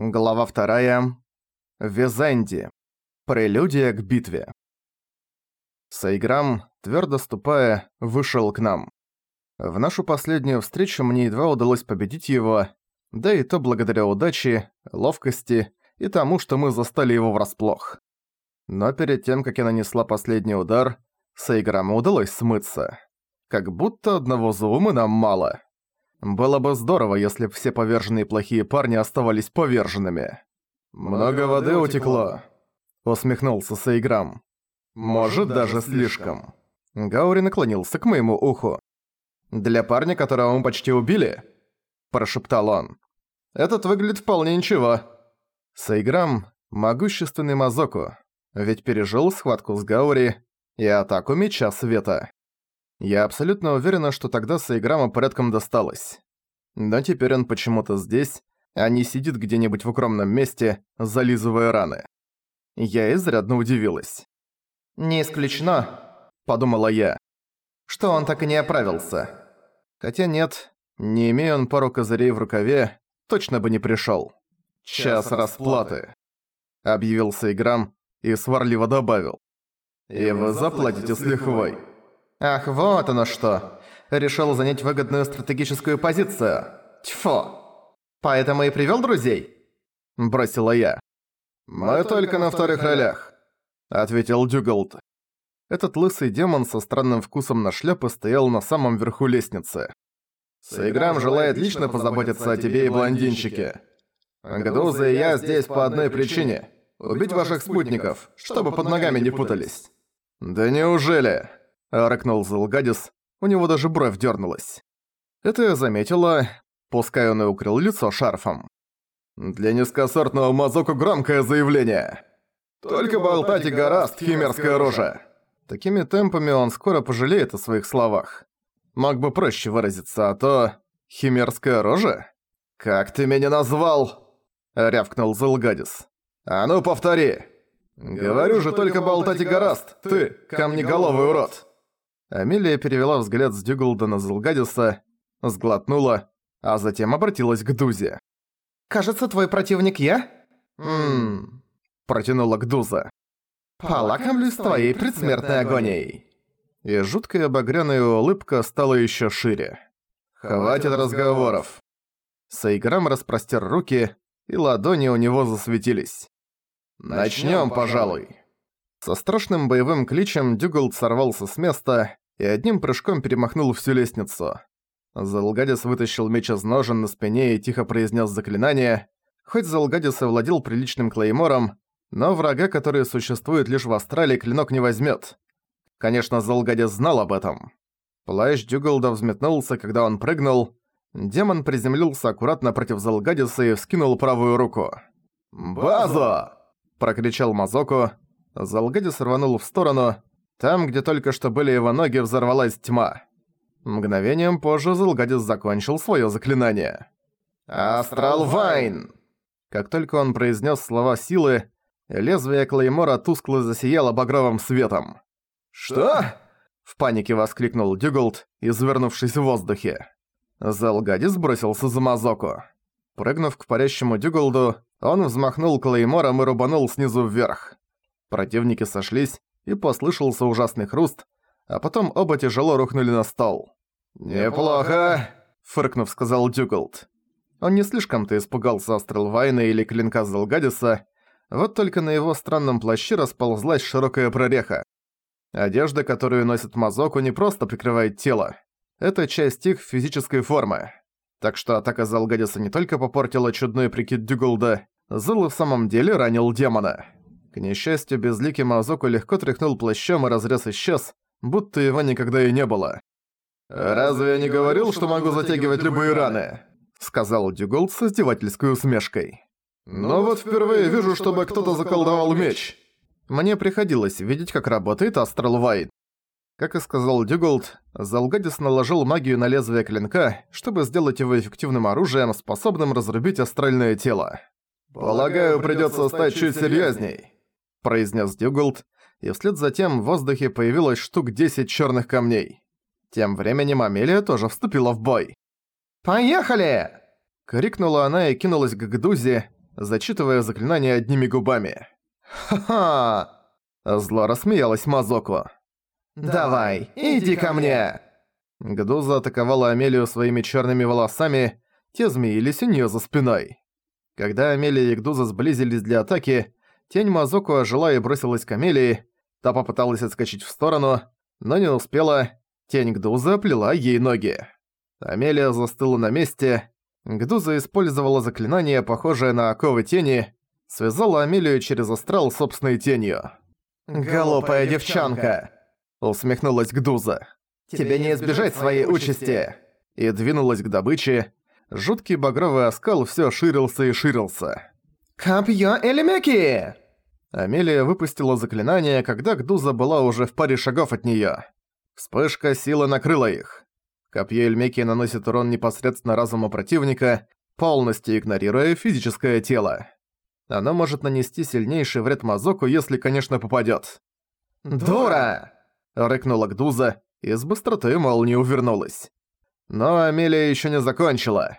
Глава вторая. Визанди. Прелюдия к битве. Сайграм, твердо ступая, вышел к нам. В нашу последнюю встречу мне едва удалось победить его, да и то благодаря удаче, ловкости и тому, что мы застали его врасплох. Но перед тем, как я нанесла последний удар, Сайграму удалось смыться. Как будто одного зума нам мало. Было бы здорово, если бы все поверженные плохие парни оставались поверженными. «Много воды утекло», — усмехнулся Сейграм. «Может, даже слишком». Гаури наклонился к моему уху. «Для парня, которого мы почти убили?» – прошептал он. «Этот выглядит вполне ничего». Сейграм – могущественный Мазоку, ведь пережил схватку с Гаури и атаку Меча Света. Я абсолютно уверена, что тогда Сайграма порядком досталось. Но теперь он почему-то здесь, а не сидит где-нибудь в укромном месте, зализывая раны. Я изрядно удивилась. «Не исключено», — подумала я, — «что он так и не оправился». Хотя нет, не имея он пару козырей в рукаве, точно бы не пришёл. «Час расплаты», — объявил Сайграм и сварливо добавил. «И вы заплатите с лихвой». Ах, вот оно что. Решил занять выгодную стратегическую позицию. Тьфу. Поэтому и привёл друзей? Бросила я. Мы только на вторых ролях, ответил Дюгалд. Этот лысый демон со странным вкусом на шляпы стоял на самом верху лестницы. Саиграм желает лично позаботиться о тебе и блондинчике. Гдуза и я здесь по одной причине. Убить ваших спутников, чтобы под ногами не путались. Да неужели? Рыкнул Зелгадис, у него даже бровь дернулась. Это я заметила, пускай он и укрыл лицо шарфом. «Для низкосортного мазоку громкое заявление. Только болтать и гораст, химерское оружие». Такими темпами он скоро пожалеет о своих словах. Мог бы проще выразиться, а то... Химерское оружие? «Как ты меня назвал?» — рявкнул Зелгадис. «А ну повтори!» «Говорю же, только болтать и гораст, ты, камнеголовый урод!» Амелия перевела взгляд с Дюгалда на Зелгадиса, сглотнула, а затем обратилась к Дузе. «Кажется, твой противник я?» «Ммм...» – протянула Гдуза. «Полакомлюсь твоей предсмертной агонией». И жуткая багряная улыбка стала еще шире. «Хватит разговоров». Сайграм распростер руки, и ладони у него засветились. «Начнём, пожалуй». Со страшным боевым кличем Дюгалд сорвался с места и одним прыжком перемахнул всю лестницу. Залгадис вытащил меч из ножен на спине и тихо произнес заклинание. Хоть Залгадис и владел приличным клеймором, но врага, который существует лишь в Астрале, клинок не возьмет. Конечно, Залгадис знал об этом. Плащ Дюгалда взметнулся, когда он прыгнул. Демон приземлился аккуратно против Залгадиса и вскинул правую руку. «База!» – прокричал Мазоку, Залгадис рванул в сторону. Там, где только что были его ноги, взорвалась тьма. Мгновением позже Залгадис закончил свое заклинание. «Astral Vine!» Как только он произнес слова силы, лезвие Клеймора тускло засияло багровым светом. «Что?» – в панике воскликнул Дюголд, извернувшись в воздухе. Залгадис бросился за Мазоку. Прыгнув к парящему Дюголду, он взмахнул Клеймором и рубанул снизу вверх. Противники сошлись, и послышался ужасный хруст, а потом оба тяжело рухнули на стол. «Неплохо!» – фыркнув, сказал Дюгалд. Он не слишком-то испугался Астрелвайна или клинка Залгадиса, вот только на его странном плаще расползлась широкая прореха. Одежда, которую носит Мазоку, не просто прикрывает тело. Это часть их физической формы. Так что атака Залгадиса не только попортила чудной прикид Дюгалда, Зул в самом деле ранил демона. К несчастью, безликий Мазоку легко тряхнул плащом и разрез исчез, будто его никогда и не было. «Разве я не говорил, что могу затягивать любые раны?» сказал Дюголд с издевательской усмешкой. «Но вот впервые вижу, чтобы кто-то заколдовал меч. Мне приходилось видеть, как работает Astral Vine. Как и сказал Дюголд, Залгадис наложил магию на лезвие клинка, чтобы сделать его эффективным оружием, способным разрубить астральное тело. «Полагаю, придётся стать чуть серьёзней», – произнес Дюголд, и вслед за тем в воздухе появилось штук 10 черных камней. Тем временем Амелия тоже вступила в бой. «Поехали!» – крикнула она и кинулась к Гдузе, зачитывая заклинание одними губами. «Ха-ха!» Зло рассмеялась Мазоку. «Давай, иди ко мне!» Гдуза атаковала Амелию своими черными волосами, те змеились у нее за спиной. Когда Амелия и Гдуза сблизились для атаки, тень Мазоку ожила и бросилась к Амелии, та попыталась отскочить в сторону, но не успела, тень Гдуза оплела ей ноги. Амелия застыла на месте, Гдуза использовала заклинание, похожее на оковы тени, связала Амелию через астрал собственной тенью. «Голопая девчонка!» — усмехнулась Гдуза. «Тебе не избежать своей участи!» И двинулась к добыче. Жуткий багровый оскал всё ширился и ширился. «Копьё Элемеки!» Амелия выпустила заклинание, когда Гдуза была уже в паре шагов от неё. Вспышка силы накрыла их. Копье Эльмеки наносит урон непосредственно разуму противника, полностью игнорируя физическое тело. Оно может нанести сильнейший вред Мазоку, если, конечно, попадёт. «Дура!» — рыкнула Гдуза и с быстротой молнии увернулась. Но Амелия ещё не закончила.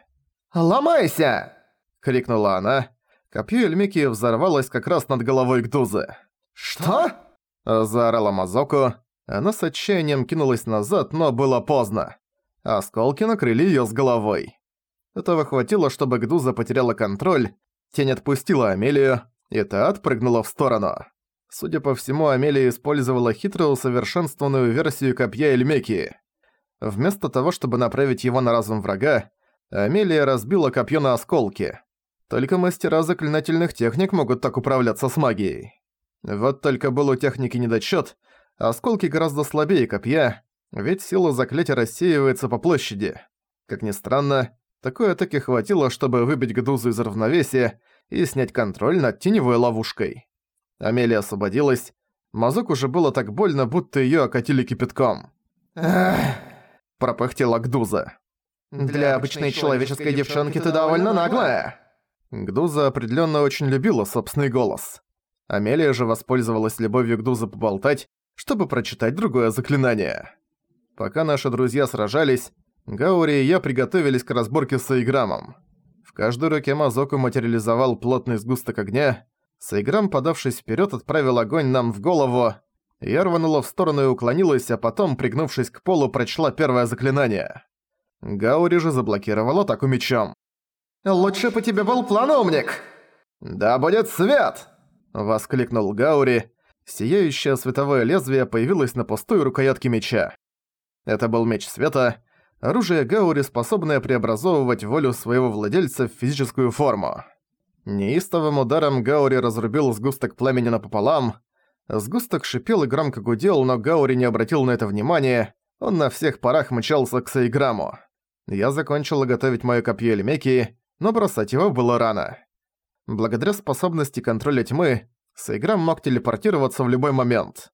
«Ломайся!» — крикнула она. Копье Эльмики взорвалось как раз над головой Гдузы. «Что?» — заорала Мазоку. Она с отчаянием кинулась назад, но было поздно. Осколки накрыли её с головой. Этого хватило, чтобы Гдуза потеряла контроль, тень отпустила Амелию, и та отпрыгнула в сторону. Судя по всему, Амелия использовала хитро усовершенствованную версию копья Эльмеки. Вместо того, чтобы направить его на разум врага, Амелия разбила копье на осколки. Только мастера заклинательных техник могут так управляться с магией. Вот только был у техники недочёт, осколки гораздо слабее копья, ведь сила заклятия рассеивается по площади. Как ни странно, такой атаки хватило, чтобы выбить Гдузу из равновесия и снять контроль над теневой ловушкой. Амелия освободилась. Мазок уже было так больно, будто её окатили кипятком. «Эх!» – пропыхтела Гдуза. «Для обычной человеческой девчонки ты довольно наглая!» Гдуза определённо очень любила собственный голос. Амелия же воспользовалась любовью Гдузы поболтать, чтобы прочитать другое заклинание. Пока наши друзья сражались, Гаури и я приготовились к разборке с Аиграмом. В каждой руке Мазоку материализовал плотный сгусток огня. Саиграм, подавшись вперед, отправил огонь нам в голову. Я рванула в сторону и уклонилась, а потом, пригнувшись к полу, прочла первое заклинание. Гаури же заблокировал атаку мечом. «Лучше по тебе был план, умник!» «Да будет свет!» — воскликнул Гаури. Сияющее световое лезвие появилось на пустой рукоятке меча. Это был меч света, оружие Гаури, способное преобразовывать волю своего владельца в физическую форму. Неистовым ударом Гаури разрубил сгусток пламени напополам. Сгусток шипел и громко гудел, но Гаури не обратил на это внимания, он на всех парах мчался к Саиграму. Я закончила готовить моё копье Эльмеки, но бросать его было рано. Благодаря способности контроля тьмы, Саиграм мог телепортироваться в любой момент.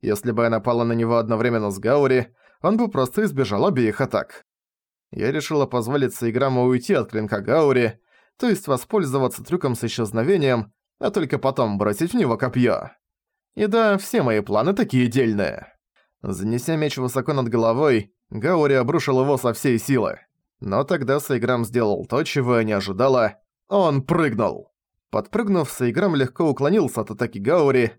Если бы я напала на него одновременно с Гаури, он бы просто избежал обеих атак. Я решила позволить Саиграму уйти от клинка Гаури, то есть воспользоваться трюком с исчезновением, а только потом бросить в него копье. И да, все мои планы такие дельные. Занеся меч высоко над головой, Гаури обрушил его со всей силы. Но тогда Сайграм сделал то, чего я не ожидала. Он прыгнул. Подпрыгнув, Сайграм легко уклонился от атаки Гаури,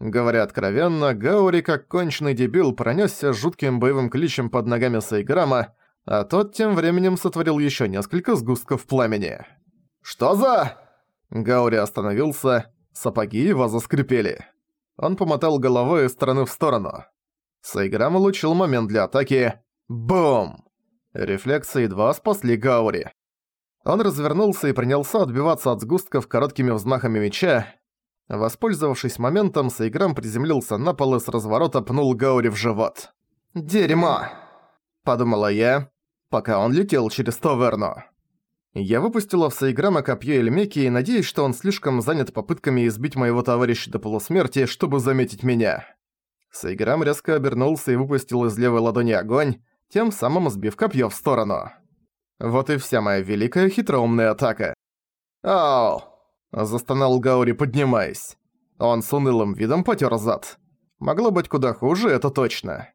Говоря откровенно, Гаури как конченый дебил пронесся жутким боевым кличем под ногами Сайграма, а тот тем временем сотворил еще несколько сгустков пламени. «Что за...» Гаури остановился, сапоги его заскрипели. Он помотал головой из стороны в сторону. Сайграм улучил момент для атаки. Бум! Рефлексы едва спасли Гаури. Он развернулся и принялся отбиваться от сгустков короткими взмахами меча, Воспользовавшись моментом, Сайграм приземлился на пол и с разворота пнул Гаури в живот. «Дерьмо!» – подумала я, пока он летел через таверну. Я выпустила в Сайграма копье Эльмеки и надеюсь, что он слишком занят попытками избить моего товарища до полусмерти, чтобы заметить меня. Сайграм резко обернулся и выпустил из левой ладони огонь, тем самым сбив копье в сторону. Вот и вся моя великая хитроумная атака. «Оу!» Застонал Гаури, поднимаясь. Он с унылым видом потер зад. Могло быть куда хуже, это точно.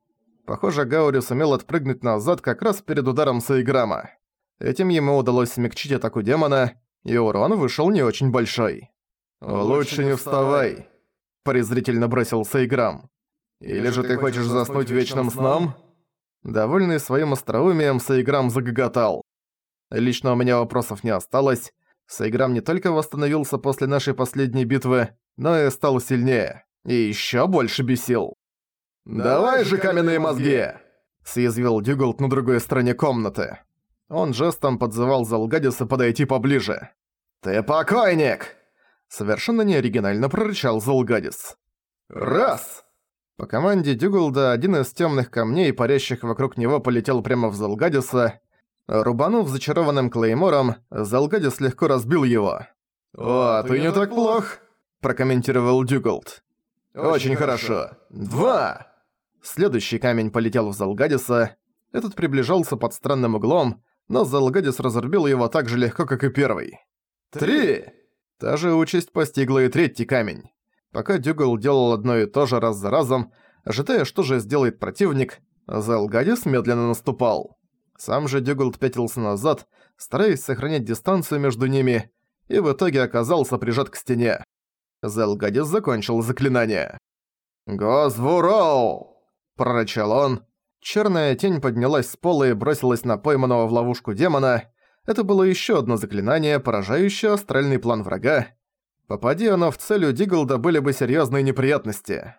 Похоже, Гаури сумел отпрыгнуть назад как раз перед ударом Саиграма. Этим ему удалось смягчить атаку демона, и урон вышел не очень большой. «Лучше не вставай», — презрительно бросил Сейграм. «Или же ты хочешь заснуть вечным сном?» Довольный своим остроумием, Сейграм загоготал. Лично у меня вопросов не осталось. Сейграм не только восстановился после нашей последней битвы, но и стал сильнее. И ещё больше бесил. «Давай же каменные мозги!» – съязвил Дюгалт на другой стороне комнаты. Он жестом подзывал Залгадиса подойти поближе. «Ты покойник!» Совершенно неоригинально прорычал Залгадис. «Раз!» По команде Дюгалда один из темных камней, парящих вокруг него, полетел прямо в Залгадиса. Рубанув зачарованным клеймором, Залгадис легко разбил его. «О, ты не так плох!» – прокомментировал Дюгалд. «Очень хорошо. Два!» Следующий камень полетел в Залгадиса. Этот приближался под странным углом, но Залгадис разрубил его так же легко, как и первый. «Три!» Та же участь постигла и третий камень. Пока Дюгал делал одно и то же раз за разом, ожидая, что же сделает противник, Залгадис медленно наступал. Сам же Дюгалд пятился назад, стараясь сохранять дистанцию между ними, и в итоге оказался прижат к стене. Зелгадис закончил заклинание. «Гозвуроу!» – прорычал он. Черная тень поднялась с пола и бросилась на пойманного в ловушку демона. Это было еще одно заклинание, поражающее астральный план врага. Попади оно в цель, у Диглда были бы серьезные неприятности.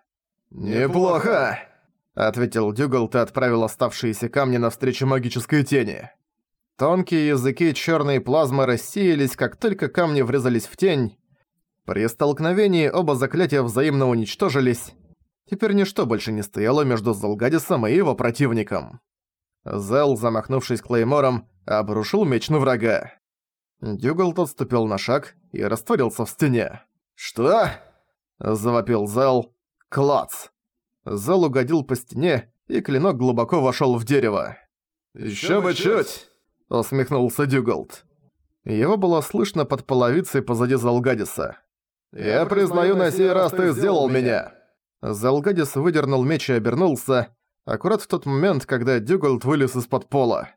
«Неплохо!» – ответил Дюгалд и отправил оставшиеся камни навстречу магической тени. Тонкие языки черной плазмы рассеялись, как только камни врезались в тень. При столкновении оба заклятия взаимно уничтожились. Теперь ничто больше не стояло между Золгадисом и его противником. Зел, замахнувшись клеймором, обрушил меч на врага. Дюгалт отступил на шаг и растворился в стене. «Что?» – завопил Зел. «Клац!» Зел угодил по стене, и клинок глубоко вошёл в дерево. «Ещё бы чуть!» – усмехнулся Дюгалт. Его было слышно под половицей позади Залгадиса. «Я признаю, на сей раз ты сделал меня!» Залгадис выдернул меч и обернулся, аккурат в тот момент, когда Дюгалд вылез из-под пола.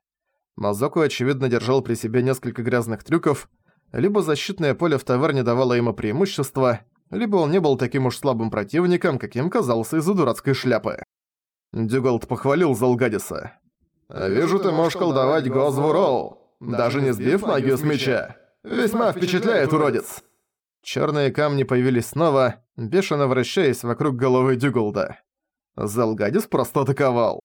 Мазоку, очевидно, держал при себе несколько грязных трюков, либо защитное поле в таверне давало ему преимущество, либо он не был таким уж слабым противником, каким казался из-за дурацкой шляпы. Дюгалд похвалил Залгадиса. «Вижу, ты можешь колдовать Гозву даже не сбив магию с меча. Весьма впечатляет, уродец!» Черные камни появились снова, бешено вращаясь вокруг головы Дюголда. Залгадис просто атаковал.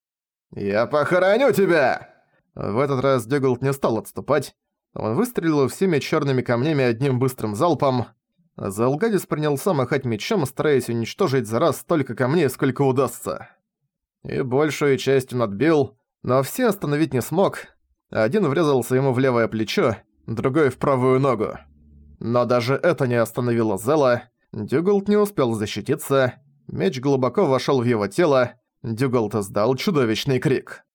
«Я похороню тебя!» В этот раз Дюголд не стал отступать. Он выстрелил всеми черными камнями одним быстрым залпом. Залгадис принялся махать мечом, стараясь уничтожить за раз столько камней, сколько удастся. И большую часть он отбил, но все остановить не смог. Один врезался ему в левое плечо, другой в правую ногу. Но даже это не остановило Зела. Дюголд не успел защититься. Меч глубоко вошел в его тело. Дюгалт издал чудовищный крик.